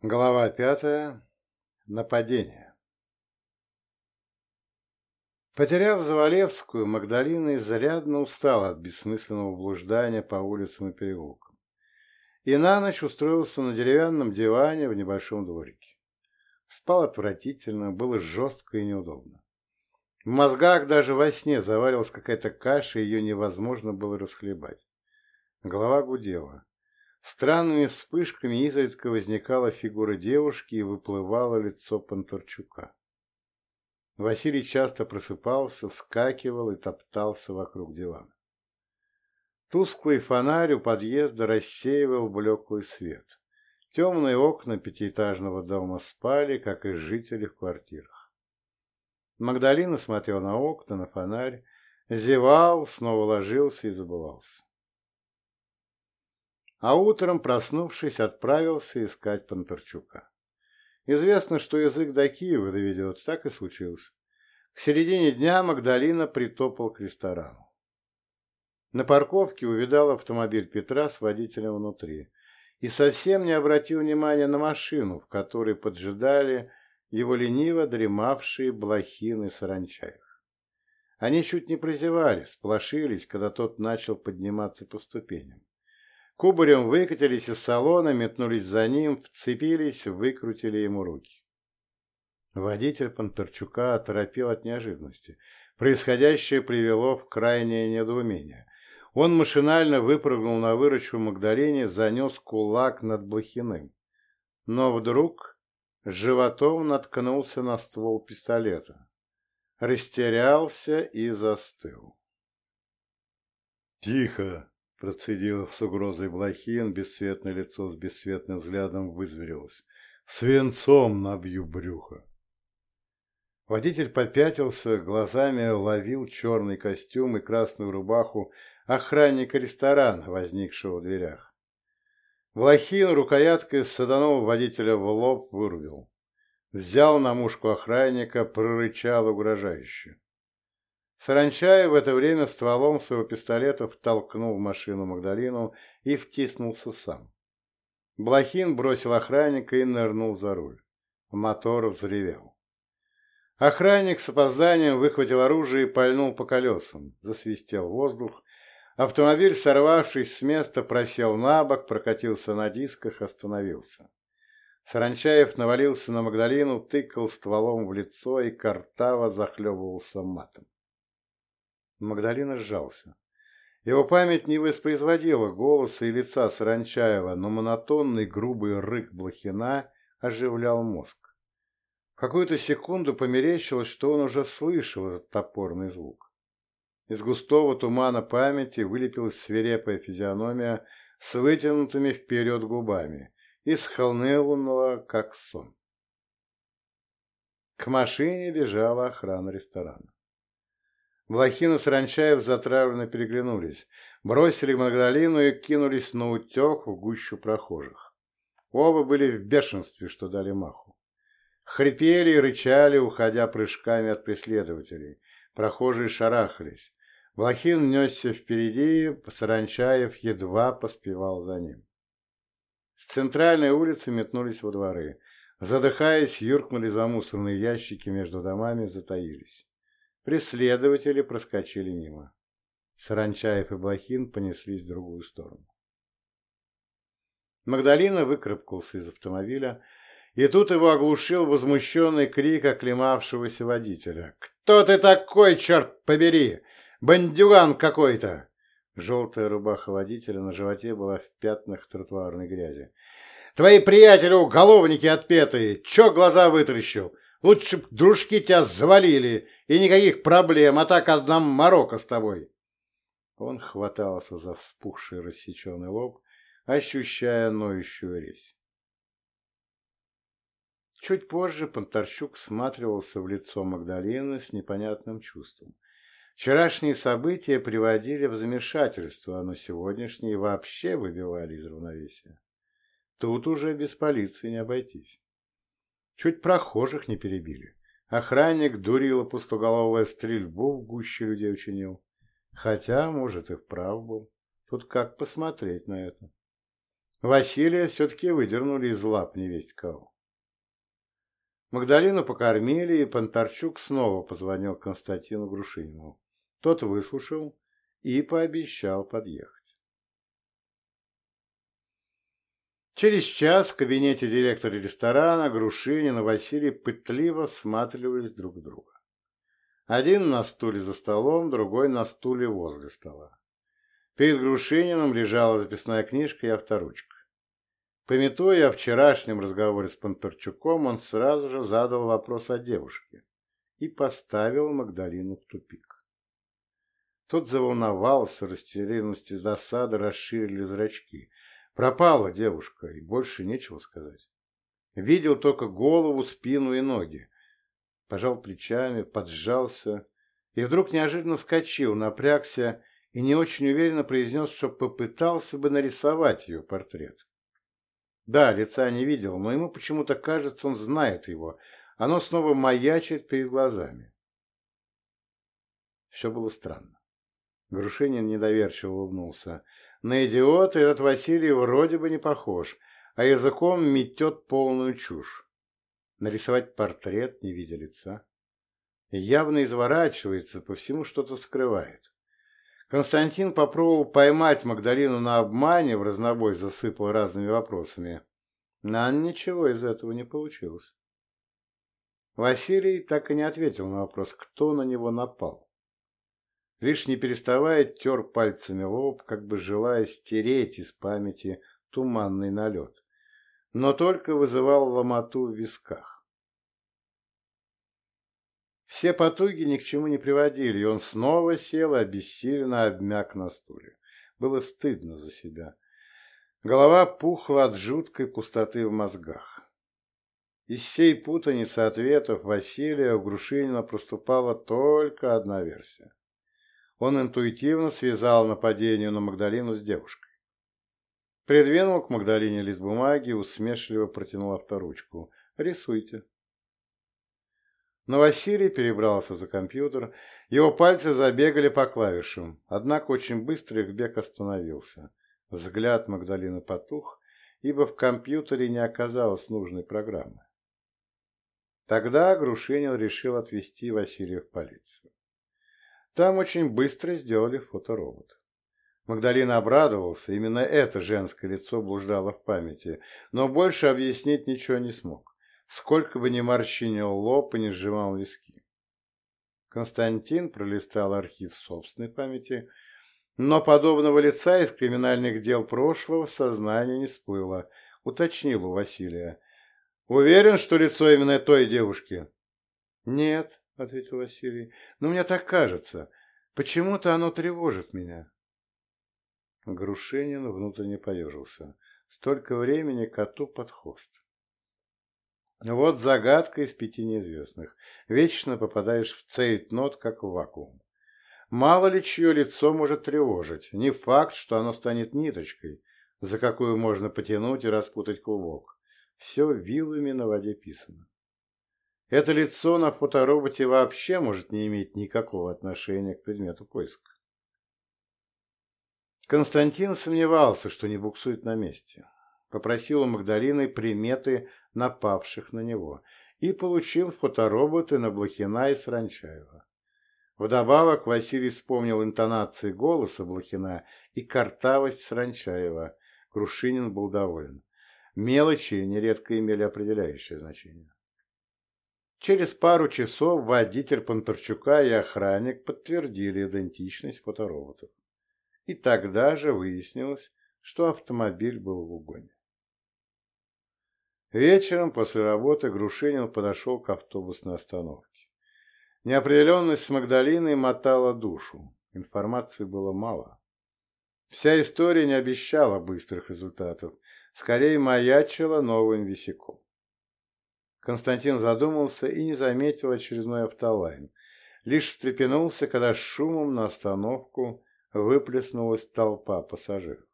Глава пятая. Нападение. Потеряв Завалевскую, Магдалина изрядно устала от бессмысленного блуждания по улицам и переулкам. И на ночь устроился на деревянном диване в небольшом дворике. Спал отвратительно, было жестко и неудобно. В мозгах даже во сне заварилась какая-то каша, ее невозможно было расхлебать. Голова гудела. Странными вспышками изредка возникала фигура девушки и выплывало лицо Панторчука. Василий часто просыпался, вскакивал и топтался вокруг дивана. Тусклый фонарь у подъезда рассеивал блеклый свет. Темные окна пятиэтажного дома спали, как и жители в квартирах. Магдалина смотрел на окна, на фонарь, зевал, снова ложился и забывался а утром, проснувшись, отправился искать Панторчука. Известно, что язык до Киева доведет, так и случилось. К середине дня Магдалина притопал к ресторану. На парковке увидал автомобиль Петра с водителем внутри и совсем не обратил внимания на машину, в которой поджидали его лениво дремавшие блохины саранчаев. Они чуть не прозевали, сплошились, когда тот начал подниматься по ступеням. Кубарем выкатились из салона, метнулись за ним, вцепились, выкрутили ему руки. Водитель Панторчука оторопел от неожиданности. Происходящее привело в крайнее недоумение. Он машинально выпрыгнул на выручку Магдалине, занес кулак над Блохиным. Но вдруг животом наткнулся на ствол пистолета. Растерялся и застыл. «Тихо!» Процедил с угрозой Блохин, бесцветное лицо с бесцветным взглядом вызверилось. «Свинцом набью брюхо!» Водитель попятился, глазами ловил черный костюм и красную рубаху охранника ресторана, возникшего в дверях. Блохин рукояткой саданул водителя в лоб, вырубил. Взял на мушку охранника, прорычал угрожающе. Саранчай в это время стволом своего пистолета втолкнул в машину Магдалину и втиснулся сам. Блохин бросил охранника и нырнул за руль. Мотор взревел. Охранник с опозданием выхватил оружие и пальнул по колесам. Засвистел воздух. Автомобиль, сорвавшись с места, просел на бок, прокатился на дисках, остановился. Саранчаев навалился на Магдалину, тыкал стволом в лицо и картаво захлебывался матом. Магдалина сжался. Его память не воспроизводила голоса и лица Саранчаева, но монотонный грубый рык Блохина оживлял мозг. В какую-то секунду померещилось, что он уже слышал этот топорный звук. Из густого тумана памяти вылепилась свирепая физиономия с вытянутыми вперед губами и схолныванного, как сон. К машине бежала охрана ресторана. Блохин и Саранчаев затравленно переглянулись, бросили Магдалину и кинулись на утек в гущу прохожих. Оба были в бешенстве, что дали маху. Хрипели и рычали, уходя прыжками от преследователей. Прохожие шарахались. Блохин несся впереди, Саранчаев едва поспевал за ним. С центральной улицы метнулись во дворы. Задыхаясь, юркнули за мусорные ящики между домами, затаились. Преследователи проскочили мимо. Саранчаев и Блохин понеслись в другую сторону. Магдалина выкарабкался из автомобиля, и тут его оглушил возмущенный крик оклемавшегося водителя. «Кто ты такой, черт побери? Бандюган какой-то!» Желтая рубаха водителя на животе была в пятнах тротуарной грязи. «Твои приятели уголовники отпетые! Чё глаза вытращил? Лучше б дружки тебя завалили, и никаких проблем, а так одна морока с тобой. Он хватался за вспухший рассеченный лоб, ощущая ноющую резь. Чуть позже Понтарчук всматривался в лицо Магдалины с непонятным чувством. Вчерашние события приводили в замешательство, но сегодняшние вообще выбивали из равновесия. Тут уже без полиции не обойтись. Чуть прохожих не перебили. Охранник дурила пустоголовая стрельбу в гуще людей учинил. Хотя, может, и вправ был. Тут как посмотреть на это. Василия все-таки выдернули из лап невесть кого. Магдалину покормили, и Понтарчук снова позвонил Константину Грушинину. Тот выслушал и пообещал подъехать. Через час в кабинете директора ресторана Грушинин и Василий пытливо всматривались друг в друга. Один на стуле за столом, другой на стуле возле стола. Перед Грушининым лежала записная книжка и авторучка. Пометуя о вчерашнем разговоре с Понтарчуком, он сразу же задал вопрос о девушке и поставил Магдалину в тупик. Тот заволновался, растерянности засады расширили зрачки. Пропала девушка, и больше нечего сказать. Видел только голову, спину и ноги пожал плечами, поджался и вдруг неожиданно вскочил, напрягся и не очень уверенно произнес, что попытался бы нарисовать ее портрет. Да, лица не видел, но ему почему-то кажется, он знает его. Оно снова маячит перед глазами. Все было странно. Грушинин недоверчиво улыбнулся. На идиота этот Василий вроде бы не похож, а языком метет полную чушь нарисовать портрет, не видя лица. Явно изворачивается, по всему что-то скрывает. Константин попробовал поймать Магдалину на обмане, в разнобой засыпал разными вопросами. Но ничего из этого не получилось. Василий так и не ответил на вопрос, кто на него напал. Лишь не переставая тер пальцами лоб, как бы желая стереть из памяти туманный налет но только вызывал ломоту в висках. Все потуги ни к чему не приводили, и он снова сел и обессиленно обмяк на стуле. Было стыдно за себя. Голова пухла от жуткой пустоты в мозгах. Из всей путаницы ответов Василия у Грушинина проступала только одна версия. Он интуитивно связал нападение на Магдалину с девушкой. Придвинул к Магдалине лист бумаги, усмешливо протянул авторучку. «Рисуйте». Но Василий перебрался за компьютер, его пальцы забегали по клавишам, однако очень быстро их бег остановился. Взгляд Магдалины потух, ибо в компьютере не оказалось нужной программы. Тогда Грушинин решил отвезти Василия в полицию. Там очень быстро сделали фоторобот. Магдалина обрадовался, именно это женское лицо блуждало в памяти, но больше объяснить ничего не смог, сколько бы ни морщинил лоб и не сжимал виски. Константин пролистал архив собственной памяти, но подобного лица из криминальных дел прошлого сознание не всплыло, уточнил у Василия. «Уверен, что лицо именно той девушки?» «Нет», — ответил Василий, — «но мне так кажется. Почему-то оно тревожит меня». Грушинин внутренне поежился. Столько времени коту под хвост. Вот загадка из пяти неизвестных. Вечно попадаешь в цейтнот, как в вакуум. Мало ли чье лицо может тревожить. Не факт, что оно станет ниточкой, за какую можно потянуть и распутать клубок. Все вилами на воде писано. Это лицо на фотороботе вообще может не иметь никакого отношения к предмету поиска. Константин сомневался, что не буксует на месте. Попросил у Магдалины приметы напавших на него и получил фотороботы на Блохина и Саранчаева. Вдобавок Василий вспомнил интонации голоса Блохина и картавость Саранчаева. Крушинин был доволен. Мелочи нередко имели определяющее значение. Через пару часов водитель Понтарчука и охранник подтвердили идентичность фотороботов и тогда же выяснилось, что автомобиль был в угоне. Вечером после работы Грушинин подошел к автобусной остановке. Неопределенность с Магдалиной мотала душу, информации было мало. Вся история не обещала быстрых результатов, скорее маячила новым висяком. Константин задумался и не заметил очередной автолайн, лишь встрепенулся, когда шумом на остановку выплеснулась толпа пассажиров.